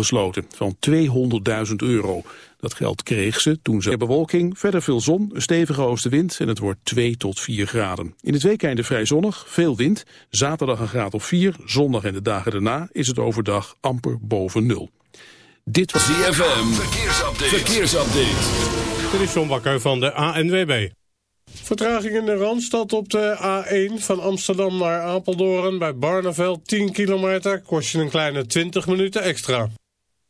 gesloten van 200.000 euro. Dat geld kreeg ze toen ze bewolking, verder veel zon, een stevige oostenwind en het wordt 2 tot 4 graden. In het weekende vrij zonnig, veel wind, zaterdag een graad of 4, zondag en de dagen daarna is het overdag amper boven nul. Dit was ZFM, verkeersupdate. verkeersupdate. Dit is John Bakker van de ANWB. Vertraging in de Randstad op de A1 van Amsterdam naar Apeldoorn bij Barneveld 10 kilometer kost je een kleine 20 minuten extra.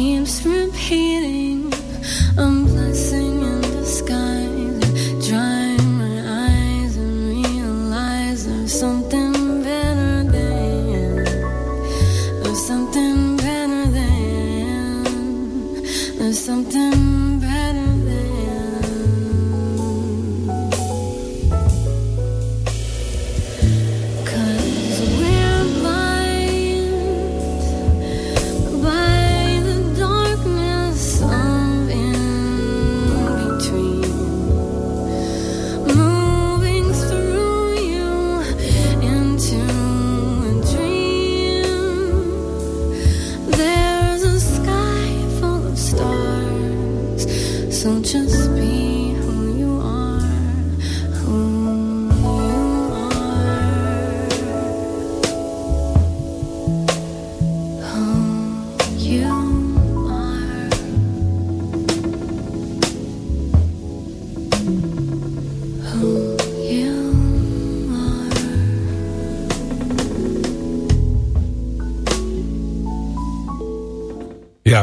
keeps repeating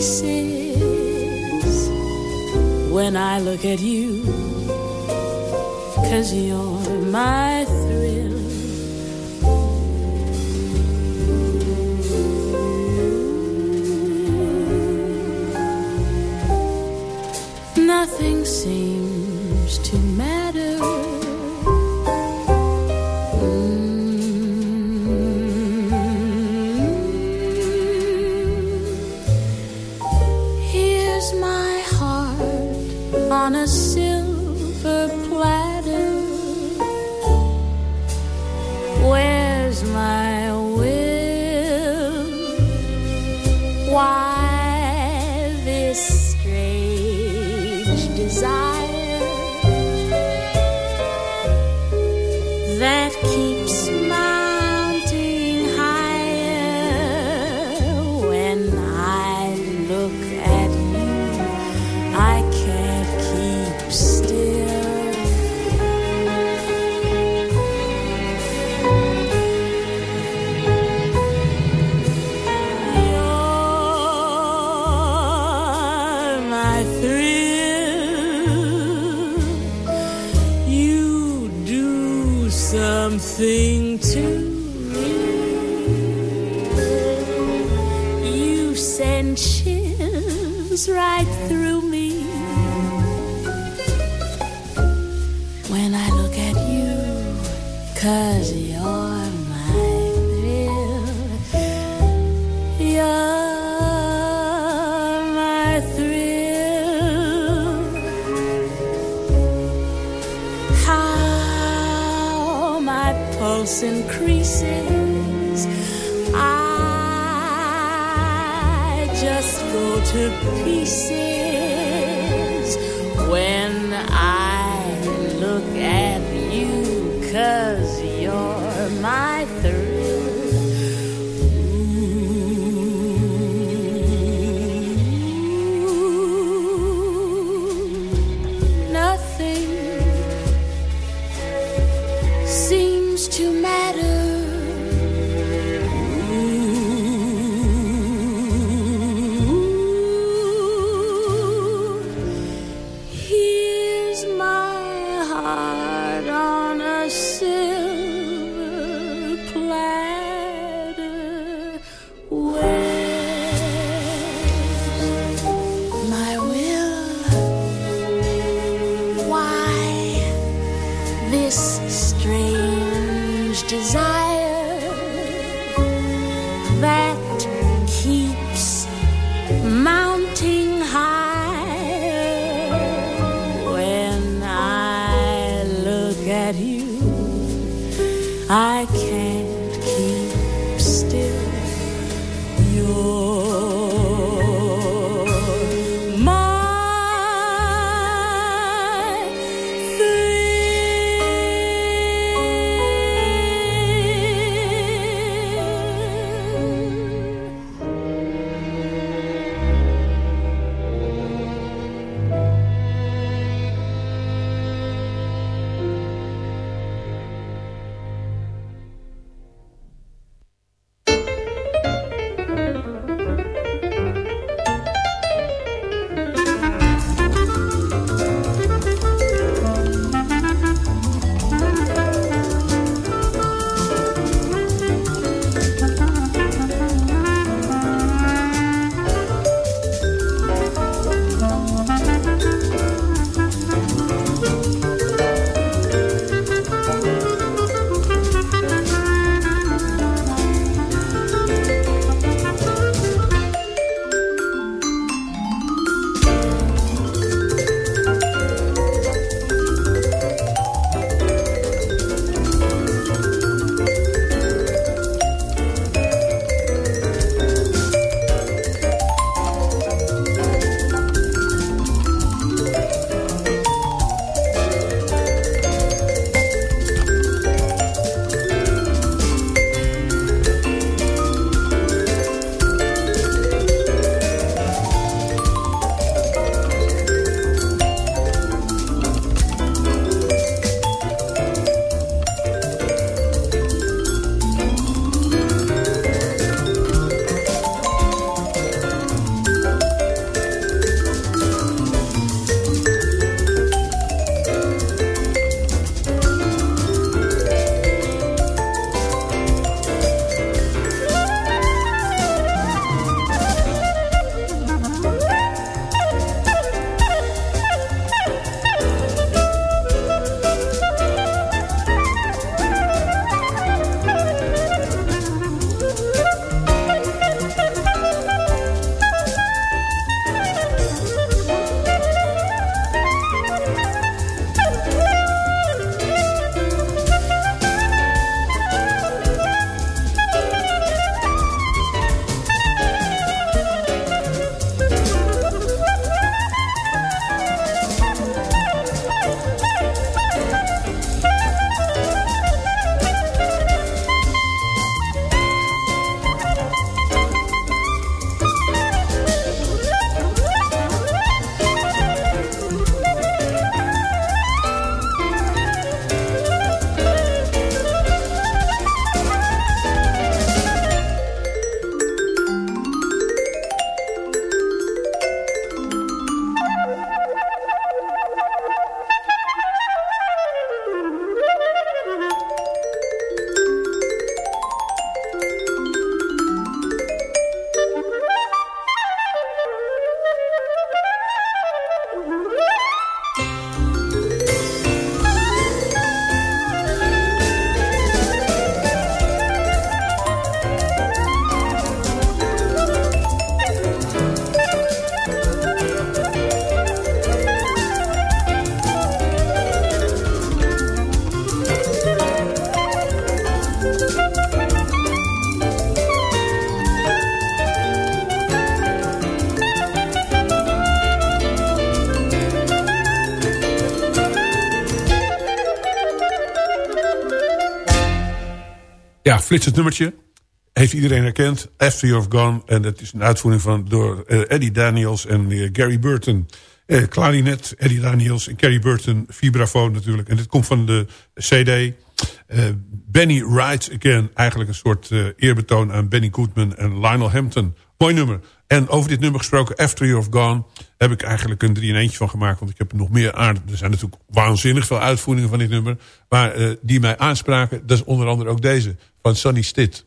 pieces when I look at you. Cause you're my thrill. Nothing seems to to pieces. When I look at Ja, flitsend nummertje. Heeft iedereen herkend. After You've Gone. En dat is een uitvoering van door eh, Eddie Daniels en Gary Burton. Eh, klarinet, Eddie Daniels en Gary Burton. Vibrafoon natuurlijk. En dit komt van de CD. Eh, Benny Rides Again. Eigenlijk een soort eerbetoon aan Benny Goodman en Lionel Hampton. Mooi nummer. En over dit nummer gesproken, After You've Gone... heb ik eigenlijk een 3 in eentje van gemaakt. Want ik heb nog meer aan. Er zijn natuurlijk waanzinnig veel uitvoeringen van dit nummer. Maar eh, die mij aanspraken, dat is onder andere ook deze. Van Sonny Stitt.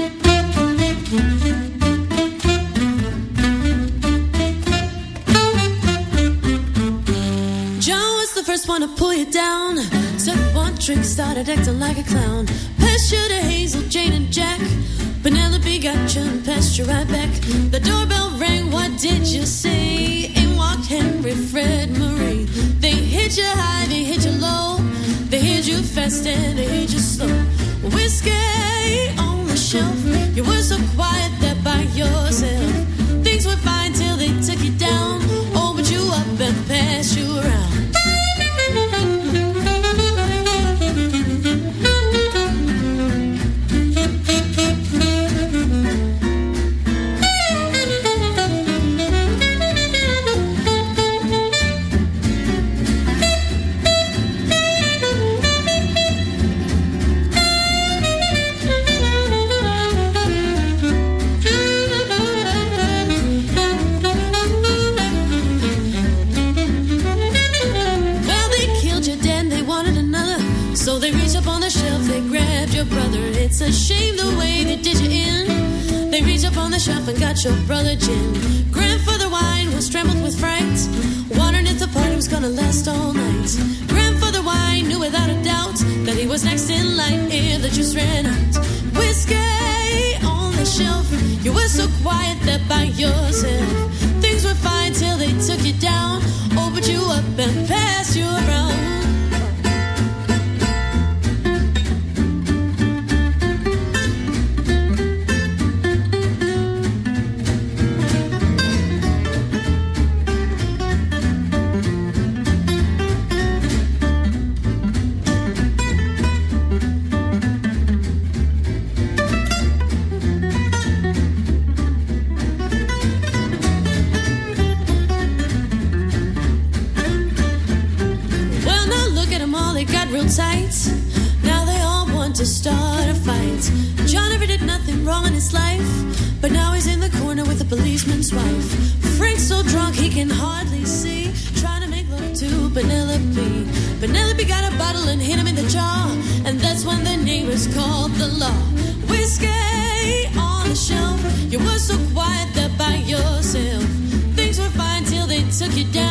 To pull you down. Took one trick, started acting like a clown. Passed you to Hazel, Jane, and Jack. Penelope got you and passed you right back. The doorbell rang, what did you say? In walked Henry, Fred, Marie. They hit you high, they hit you low. They hit you fast and they hit you slow. Whiskey on the shelf. You were so quiet there by yourself. Things were fine till they took you down. Oh, Opened you up and passed you around. It's a shame the way they did you in. They reached up on the shelf and got your brother gin. Grandfather wine was trembled with fright, wondering if the party was gonna last all night. Grandfather wine knew without a doubt that he was next in line if the juice ran out. Whiskey on the shelf, you were so quiet there by yourself. Things were fine till they took you down, opened you up and passed you around. Policeman's wife. Frank's so drunk he can hardly see. Trying to make love to Penelope. Penelope got a bottle and hit him in the jaw. And that's when the neighbors called the law. Whiskey on the shelf. You were so quiet there by yourself. Things were fine till they took you down.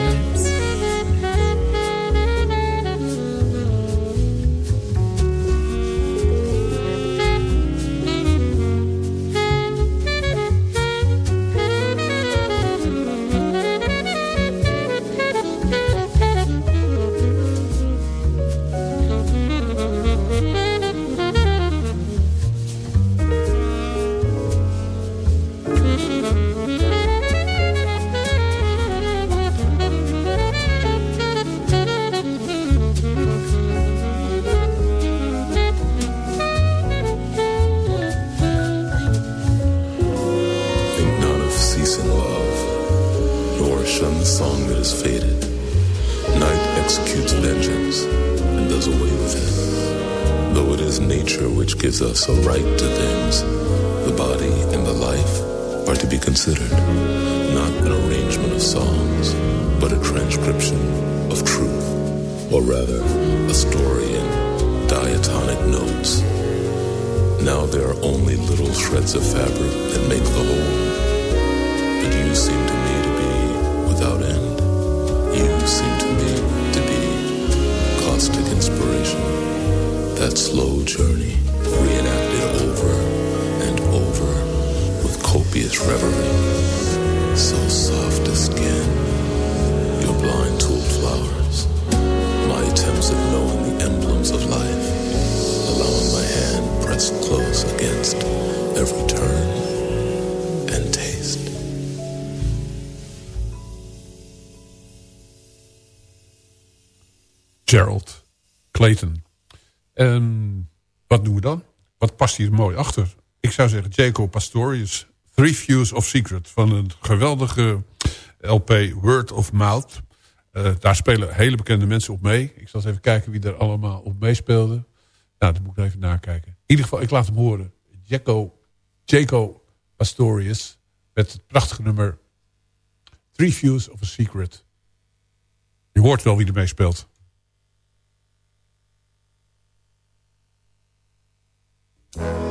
or rather, a story in diatonic notes. Now there are only little shreds of fabric that make the whole. But you seem to me to be without end. You seem to me to be caustic inspiration. That slow journey, reenacted over and over with copious reverie. So soft a skin, your blind tooled flowers. Attempts at knowing the emblems of life, allowing my hand pressed close against every turn and taste. Gerald Clayton. En wat doen we dan? Wat past hier mooi achter? Ik zou zeggen Jaco Pastorius. Three Views of Secret. Van een geweldige LP Word of Mouth. Eh, daar spelen hele bekende mensen op mee. Ik zal eens even kijken wie er allemaal op meespeelde. Nou, dat moet ik even nakijken. In ieder geval, ik laat hem horen. Jaco, Jaco Pastorius met het prachtige nummer Three Views of a Secret. Je hoort wel wie er meespeelt. speelt.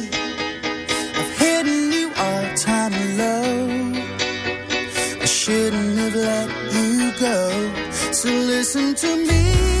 Listen to me.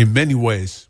In many ways.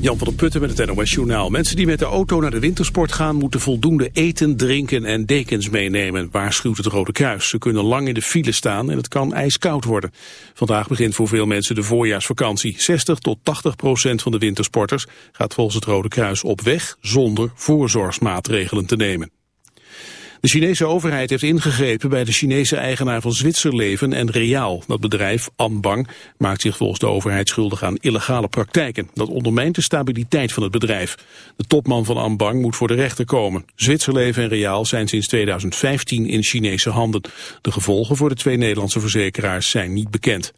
Jan van der Putten met het NOS Journaal. Mensen die met de auto naar de wintersport gaan... moeten voldoende eten, drinken en dekens meenemen, waarschuwt het Rode Kruis. Ze kunnen lang in de file staan en het kan ijskoud worden. Vandaag begint voor veel mensen de voorjaarsvakantie. 60 tot 80 procent van de wintersporters gaat volgens het Rode Kruis op weg... zonder voorzorgsmaatregelen te nemen. De Chinese overheid heeft ingegrepen bij de Chinese eigenaar van Zwitserleven en Reaal. Dat bedrijf, Anbang, maakt zich volgens de overheid schuldig aan illegale praktijken. Dat ondermijnt de stabiliteit van het bedrijf. De topman van Anbang moet voor de rechter komen. Zwitserleven en Reaal zijn sinds 2015 in Chinese handen. De gevolgen voor de twee Nederlandse verzekeraars zijn niet bekend.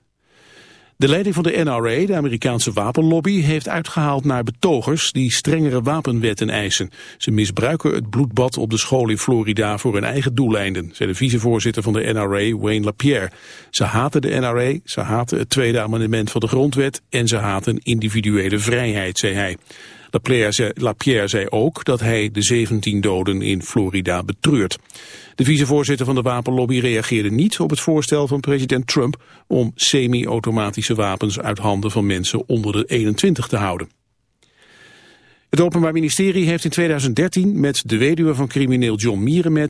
De leiding van de NRA, de Amerikaanse wapenlobby, heeft uitgehaald naar betogers die strengere wapenwetten eisen. Ze misbruiken het bloedbad op de school in Florida voor hun eigen doeleinden, zei de vicevoorzitter van de NRA, Wayne LaPierre. Ze haten de NRA, ze haten het tweede amendement van de grondwet en ze haten individuele vrijheid, zei hij. LaPierre zei, zei ook dat hij de 17 doden in Florida betreurt. De vicevoorzitter van de wapenlobby reageerde niet op het voorstel van president Trump om semi-automatische wapens uit handen van mensen onder de 21 te houden. Het Openbaar Ministerie heeft in 2013 met de weduwe van crimineel John Mierenmet